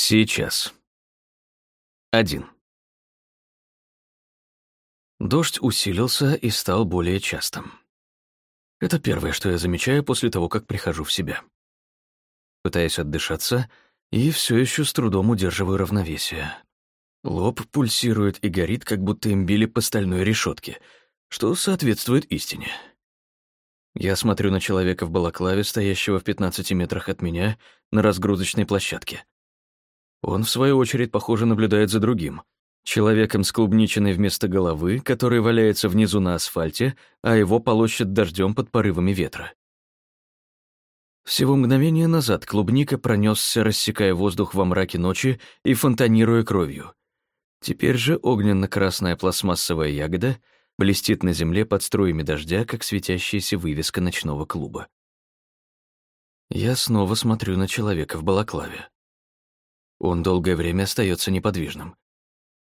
Сейчас. Один. Дождь усилился и стал более частым. Это первое, что я замечаю после того, как прихожу в себя. Пытаясь отдышаться, и все еще с трудом удерживаю равновесие. Лоб пульсирует и горит, как будто им били по стальной решетке, что соответствует истине. Я смотрю на человека в балаклаве, стоящего в 15 метрах от меня, на разгрузочной площадке. Он, в свою очередь, похоже, наблюдает за другим. Человеком с клубничиной вместо головы, который валяется внизу на асфальте, а его полощет дождем под порывами ветра. Всего мгновение назад клубника пронесся, рассекая воздух во мраке ночи и фонтанируя кровью. Теперь же огненно-красная пластмассовая ягода блестит на земле под струями дождя, как светящаяся вывеска ночного клуба. Я снова смотрю на человека в балаклаве. Он долгое время остается неподвижным.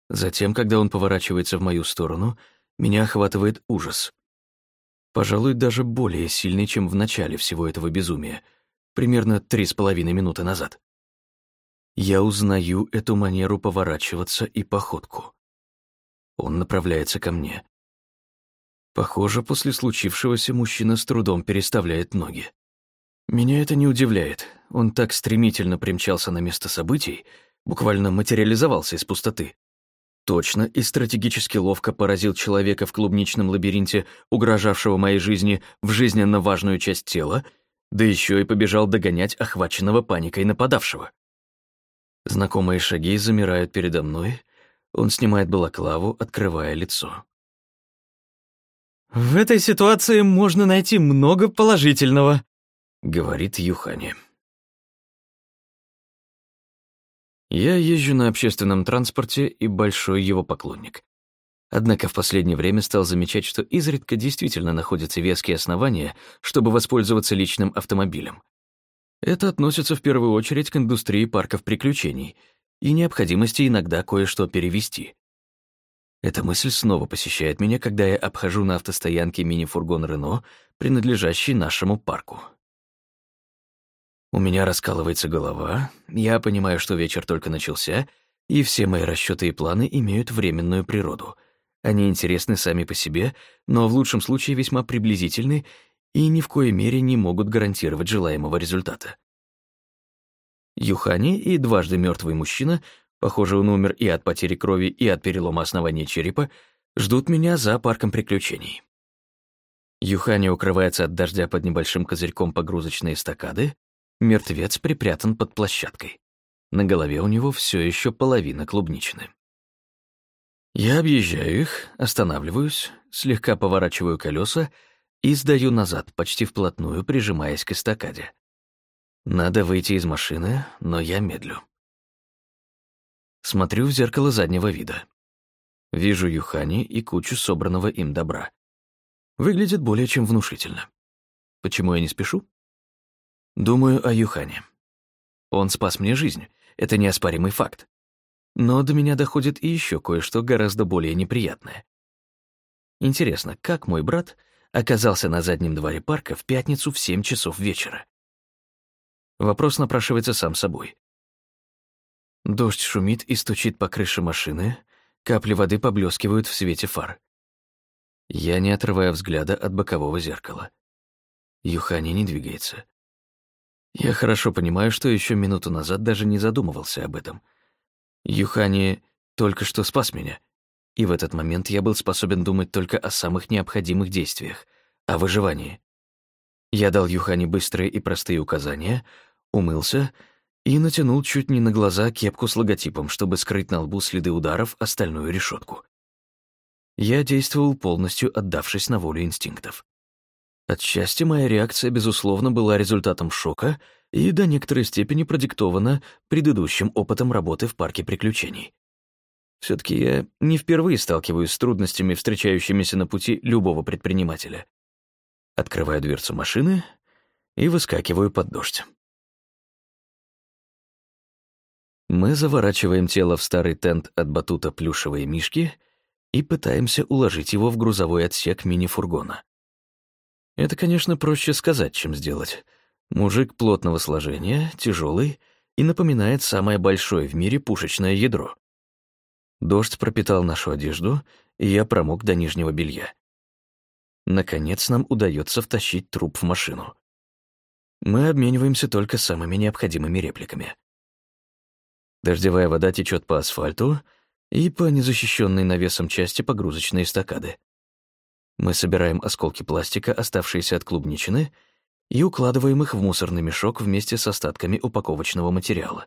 Затем, когда он поворачивается в мою сторону, меня охватывает ужас. Пожалуй, даже более сильный, чем в начале всего этого безумия, примерно три с половиной минуты назад. Я узнаю эту манеру поворачиваться и походку. Он направляется ко мне. Похоже, после случившегося мужчина с трудом переставляет ноги. Меня это не удивляет. Он так стремительно примчался на место событий, буквально материализовался из пустоты. Точно и стратегически ловко поразил человека в клубничном лабиринте, угрожавшего моей жизни в жизненно важную часть тела, да еще и побежал догонять охваченного паникой нападавшего. Знакомые шаги замирают передо мной, он снимает балаклаву, открывая лицо. «В этой ситуации можно найти много положительного», — говорит Юхани. Я езжу на общественном транспорте и большой его поклонник. Однако в последнее время стал замечать, что изредка действительно находятся веские основания, чтобы воспользоваться личным автомобилем. Это относится в первую очередь к индустрии парков приключений и необходимости иногда кое-что перевести. Эта мысль снова посещает меня, когда я обхожу на автостоянке мини-фургон «Рено», принадлежащий нашему парку. У меня раскалывается голова, я понимаю, что вечер только начался, и все мои расчеты и планы имеют временную природу. Они интересны сами по себе, но в лучшем случае весьма приблизительны и ни в коей мере не могут гарантировать желаемого результата. Юхани и дважды мертвый мужчина, похоже, он умер и от потери крови, и от перелома основания черепа, ждут меня за парком приключений. Юхани укрывается от дождя под небольшим козырьком погрузочной эстакады, Мертвец припрятан под площадкой. На голове у него все еще половина клубничины. Я объезжаю их, останавливаюсь, слегка поворачиваю колеса и сдаю назад, почти вплотную, прижимаясь к эстакаде. Надо выйти из машины, но я медлю. Смотрю в зеркало заднего вида. Вижу Юхани и кучу собранного им добра. Выглядит более чем внушительно. Почему я не спешу? Думаю о Юхане. Он спас мне жизнь, это неоспоримый факт. Но до меня доходит и еще кое-что гораздо более неприятное. Интересно, как мой брат оказался на заднем дворе парка в пятницу в 7 часов вечера? Вопрос напрашивается сам собой. Дождь шумит и стучит по крыше машины, капли воды поблескивают в свете фар. Я не отрываю взгляда от бокового зеркала. Юхани не двигается. Я хорошо понимаю, что еще минуту назад даже не задумывался об этом. Юхани только что спас меня, и в этот момент я был способен думать только о самых необходимых действиях, о выживании. Я дал Юхани быстрые и простые указания, умылся и натянул чуть не на глаза кепку с логотипом, чтобы скрыть на лбу следы ударов о стальную решетку. Я действовал полностью, отдавшись на волю инстинктов. Отчасти моя реакция, безусловно, была результатом шока и до некоторой степени продиктована предыдущим опытом работы в парке приключений. все таки я не впервые сталкиваюсь с трудностями, встречающимися на пути любого предпринимателя. Открываю дверцу машины и выскакиваю под дождь. Мы заворачиваем тело в старый тент от батута плюшевые мишки и пытаемся уложить его в грузовой отсек мини-фургона. Это, конечно, проще сказать, чем сделать. Мужик плотного сложения, тяжелый и напоминает самое большое в мире пушечное ядро. Дождь пропитал нашу одежду, и я промок до нижнего белья. Наконец нам удается втащить труп в машину. Мы обмениваемся только самыми необходимыми репликами. Дождевая вода течет по асфальту и по незащищенной навесом части погрузочной эстакады. Мы собираем осколки пластика, оставшиеся от клубничины, и укладываем их в мусорный мешок вместе с остатками упаковочного материала.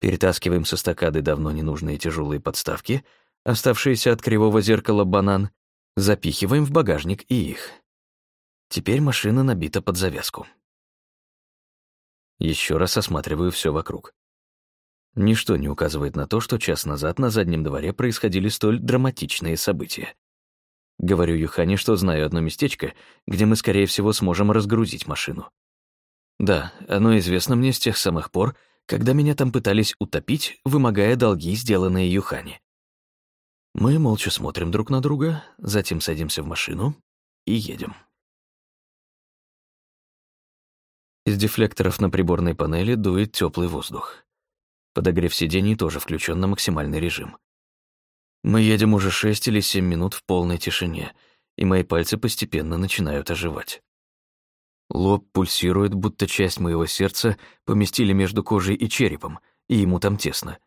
Перетаскиваем с эстакады давно ненужные тяжелые подставки, оставшиеся от кривого зеркала банан, запихиваем в багажник и их. Теперь машина набита под завязку. Еще раз осматриваю все вокруг. Ничто не указывает на то, что час назад на заднем дворе происходили столь драматичные события. Говорю Юхане, что знаю одно местечко, где мы, скорее всего, сможем разгрузить машину. Да, оно известно мне с тех самых пор, когда меня там пытались утопить, вымогая долги, сделанные Юхане. Мы молча смотрим друг на друга, затем садимся в машину и едем. Из дефлекторов на приборной панели дует теплый воздух. Подогрев сидений тоже включен на максимальный режим. Мы едем уже шесть или семь минут в полной тишине, и мои пальцы постепенно начинают оживать. Лоб пульсирует, будто часть моего сердца поместили между кожей и черепом, и ему там тесно.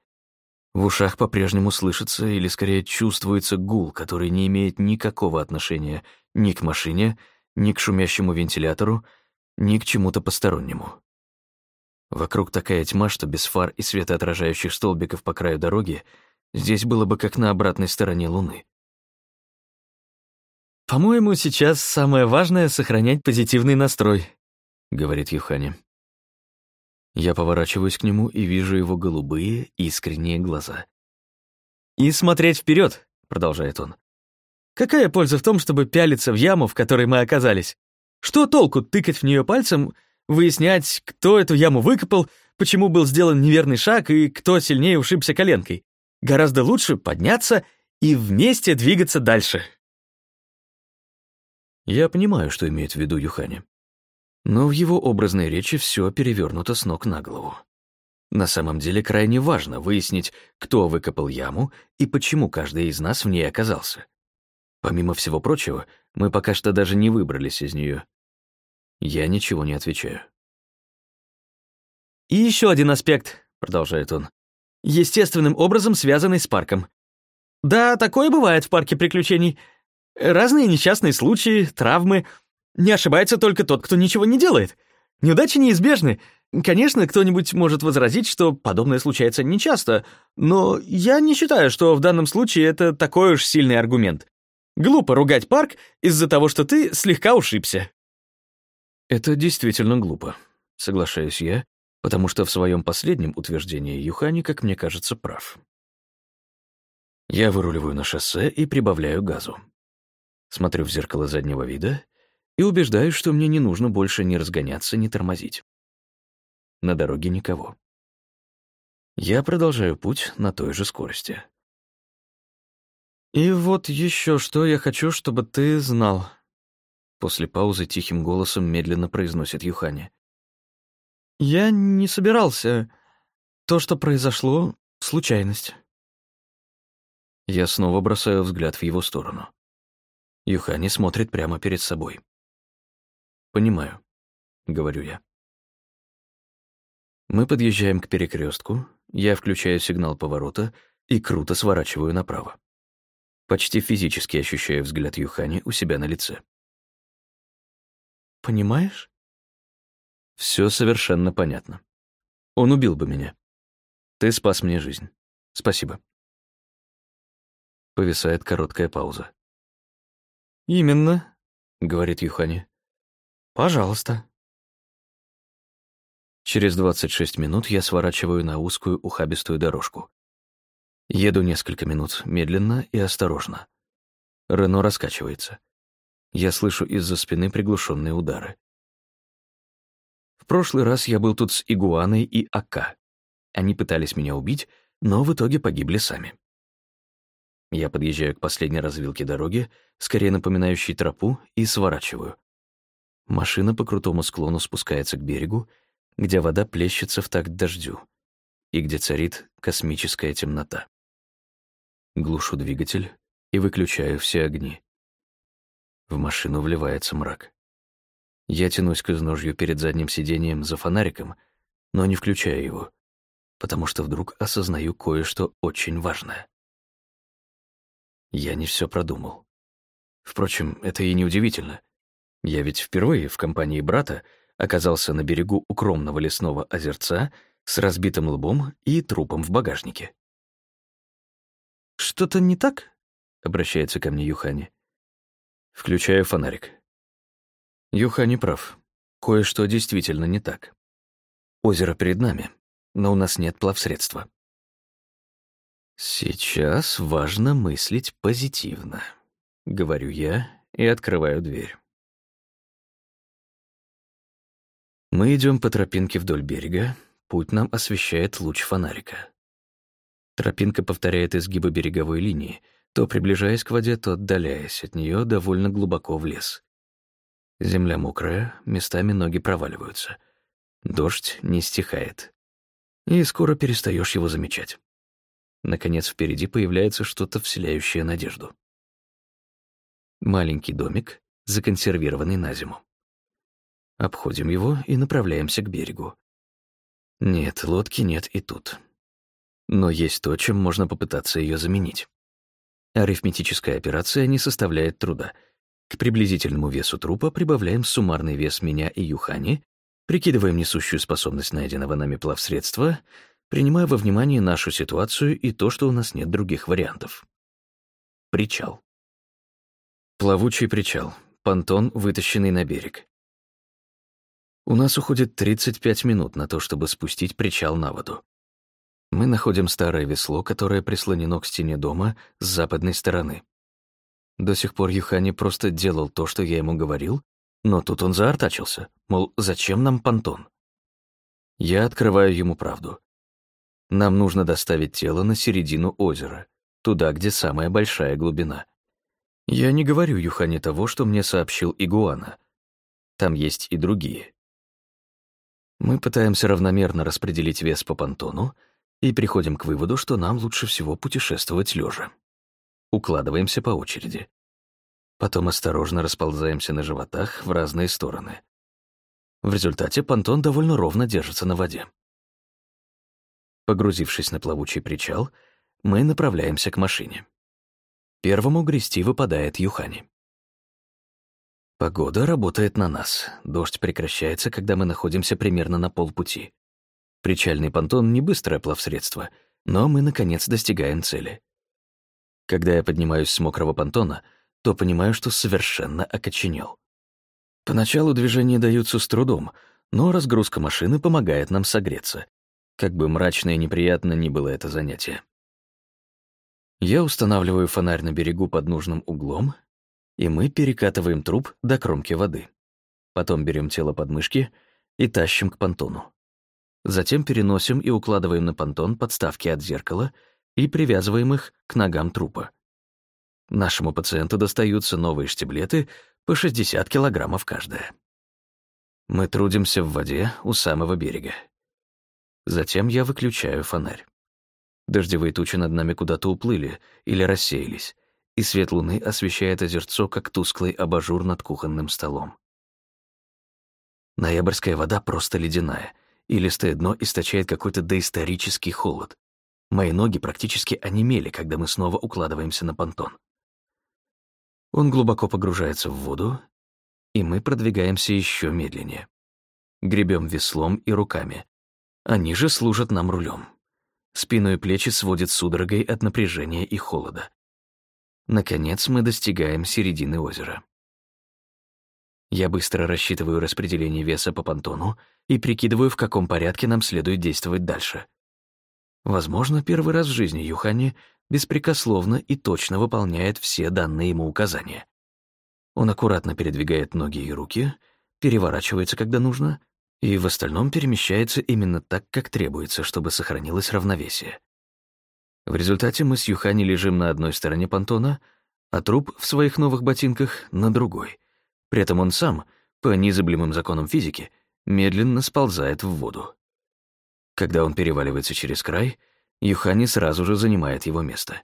В ушах по-прежнему слышится, или скорее чувствуется гул, который не имеет никакого отношения ни к машине, ни к шумящему вентилятору, ни к чему-то постороннему. Вокруг такая тьма, что без фар и светоотражающих столбиков по краю дороги здесь было бы как на обратной стороне Луны. «По-моему, сейчас самое важное — сохранять позитивный настрой», — говорит Юхани. Я поворачиваюсь к нему и вижу его голубые, искренние глаза. «И смотреть вперед, продолжает он. «Какая польза в том, чтобы пялиться в яму, в которой мы оказались? Что толку тыкать в нее пальцем, выяснять, кто эту яму выкопал, почему был сделан неверный шаг и кто сильнее ушибся коленкой? Гораздо лучше подняться и вместе двигаться дальше». Я понимаю, что имеет в виду Юхани. Но в его образной речи все перевернуто с ног на голову. На самом деле крайне важно выяснить, кто выкопал яму и почему каждый из нас в ней оказался. Помимо всего прочего, мы пока что даже не выбрались из нее. Я ничего не отвечаю. «И еще один аспект», — продолжает он, «естественным образом связанный с парком. Да, такое бывает в парке приключений. Разные несчастные случаи, травмы. Не ошибается только тот, кто ничего не делает. Неудачи неизбежны. Конечно, кто-нибудь может возразить, что подобное случается нечасто, но я не считаю, что в данном случае это такой уж сильный аргумент. Глупо ругать парк из-за того, что ты слегка ушибся. Это действительно глупо, соглашаюсь я, потому что в своем последнем утверждении Юхани, как мне кажется, прав. Я выруливаю на шоссе и прибавляю газу смотрю в зеркало заднего вида и убеждаюсь, что мне не нужно больше ни разгоняться, ни тормозить. На дороге никого. Я продолжаю путь на той же скорости. «И вот еще что я хочу, чтобы ты знал», — после паузы тихим голосом медленно произносит Юхани. «Я не собирался. То, что произошло, — случайность». Я снова бросаю взгляд в его сторону. Юхани смотрит прямо перед собой. «Понимаю», — говорю я. Мы подъезжаем к перекрестку, я включаю сигнал поворота и круто сворачиваю направо. Почти физически ощущаю взгляд Юхани у себя на лице. «Понимаешь?» Все совершенно понятно. Он убил бы меня. Ты спас мне жизнь. Спасибо. Повисает короткая пауза. «Именно», — говорит Юхани. «Пожалуйста». Через 26 минут я сворачиваю на узкую ухабистую дорожку. Еду несколько минут медленно и осторожно. Рено раскачивается. Я слышу из-за спины приглушенные удары. В прошлый раз я был тут с Игуаной и Ака. Они пытались меня убить, но в итоге погибли сами. Я подъезжаю к последней развилке дороги, скорее напоминающей тропу, и сворачиваю. Машина по крутому склону спускается к берегу, где вода плещется в такт дождю и где царит космическая темнота. Глушу двигатель и выключаю все огни. В машину вливается мрак. Я тянусь к изножью перед задним сиденьем за фонариком, но не включаю его, потому что вдруг осознаю кое-что очень важное. Я не все продумал. Впрочем, это и не удивительно. Я ведь впервые в компании брата оказался на берегу укромного лесного озерца с разбитым лбом и трупом в багажнике. «Что-то не так?» — обращается ко мне Юхани. Включаю фонарик. Юхани прав. Кое-что действительно не так. Озеро перед нами, но у нас нет плавсредства. Сейчас важно мыслить позитивно, говорю я и открываю дверь. Мы идем по тропинке вдоль берега, путь нам освещает луч фонарика. Тропинка повторяет изгибы береговой линии, то приближаясь к воде, то отдаляясь от нее довольно глубоко в лес. Земля мокрая, местами ноги проваливаются. Дождь не стихает. И скоро перестаешь его замечать. Наконец впереди появляется что-то вселяющее надежду. Маленький домик, законсервированный на зиму. Обходим его и направляемся к берегу. Нет, лодки нет и тут. Но есть то, чем можно попытаться ее заменить. Арифметическая операция не составляет труда. К приблизительному весу трупа прибавляем суммарный вес меня и Юхани, прикидываем несущую способность найденного нами плавсредства, принимая во внимание нашу ситуацию и то, что у нас нет других вариантов. Причал. Плавучий причал. Понтон, вытащенный на берег. У нас уходит 35 минут на то, чтобы спустить причал на воду. Мы находим старое весло, которое прислонено к стене дома с западной стороны. До сих пор Юхани просто делал то, что я ему говорил, но тут он заортачился, мол, зачем нам понтон? Я открываю ему правду. Нам нужно доставить тело на середину озера, туда, где самая большая глубина. Я не говорю Юхане того, что мне сообщил Игуана. Там есть и другие. Мы пытаемся равномерно распределить вес по понтону и приходим к выводу, что нам лучше всего путешествовать лежа. Укладываемся по очереди. Потом осторожно расползаемся на животах в разные стороны. В результате понтон довольно ровно держится на воде. Погрузившись на плавучий причал, мы направляемся к машине. Первому грести выпадает Юхани. Погода работает на нас. Дождь прекращается, когда мы находимся примерно на полпути. Причальный понтон — не быстрое плавсредство, но мы, наконец, достигаем цели. Когда я поднимаюсь с мокрого понтона, то понимаю, что совершенно окоченел. Поначалу движения даются с трудом, но разгрузка машины помогает нам согреться. Как бы мрачно и неприятно ни было это занятие. Я устанавливаю фонарь на берегу под нужным углом и мы перекатываем труп до кромки воды. Потом берем тело под мышки и тащим к понтону. Затем переносим и укладываем на понтон подставки от зеркала и привязываем их к ногам трупа. Нашему пациенту достаются новые штиблеты по 60 килограммов каждая. Мы трудимся в воде у самого берега. Затем я выключаю фонарь. Дождевые тучи над нами куда-то уплыли или рассеялись, и свет луны освещает озерцо, как тусклый абажур над кухонным столом. Ноябрьская вода просто ледяная, и листое дно источает какой-то доисторический холод. Мои ноги практически онемели, когда мы снова укладываемся на понтон. Он глубоко погружается в воду, и мы продвигаемся еще медленнее. Гребем веслом и руками. Они же служат нам рулем. Спину и плечи сводит судорогой от напряжения и холода. Наконец мы достигаем середины озера. Я быстро рассчитываю распределение веса по понтону и прикидываю, в каком порядке нам следует действовать дальше. Возможно, первый раз в жизни Юхани беспрекословно и точно выполняет все данные ему указания. Он аккуратно передвигает ноги и руки, переворачивается, когда нужно, и в остальном перемещается именно так, как требуется, чтобы сохранилось равновесие. В результате мы с Юхани лежим на одной стороне понтона, а труп в своих новых ботинках — на другой. При этом он сам, по незыблемым законам физики, медленно сползает в воду. Когда он переваливается через край, Юхани сразу же занимает его место.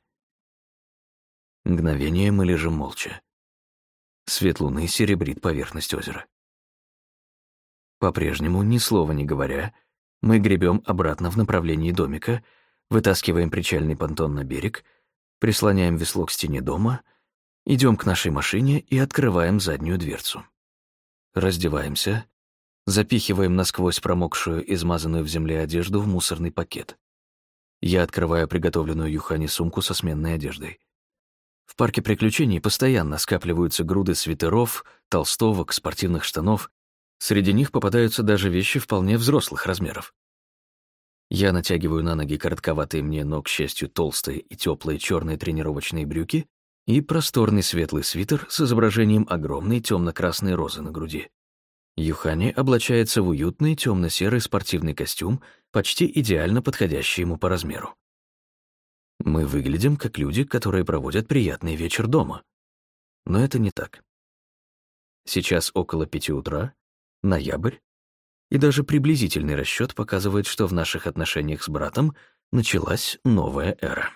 Мгновение мы лежим молча. Свет луны серебрит поверхность озера. По-прежнему, ни слова не говоря, мы гребем обратно в направлении домика, вытаскиваем причальный понтон на берег, прислоняем весло к стене дома, идем к нашей машине и открываем заднюю дверцу. Раздеваемся, запихиваем насквозь промокшую, измазанную в земле одежду в мусорный пакет. Я открываю приготовленную Юхани сумку со сменной одеждой. В парке приключений постоянно скапливаются груды свитеров, толстовок, спортивных штанов. Среди них попадаются даже вещи вполне взрослых размеров. Я натягиваю на ноги коротковатые мне, но, к счастью, толстые и теплые черные тренировочные брюки и просторный светлый свитер с изображением огромной темно-красной розы на груди. Юхани облачается в уютный темно-серый спортивный костюм, почти идеально подходящий ему по размеру. Мы выглядим как люди, которые проводят приятный вечер дома. Но это не так. Сейчас около пяти утра, ноябрь, и даже приблизительный расчет показывает, что в наших отношениях с братом началась новая эра.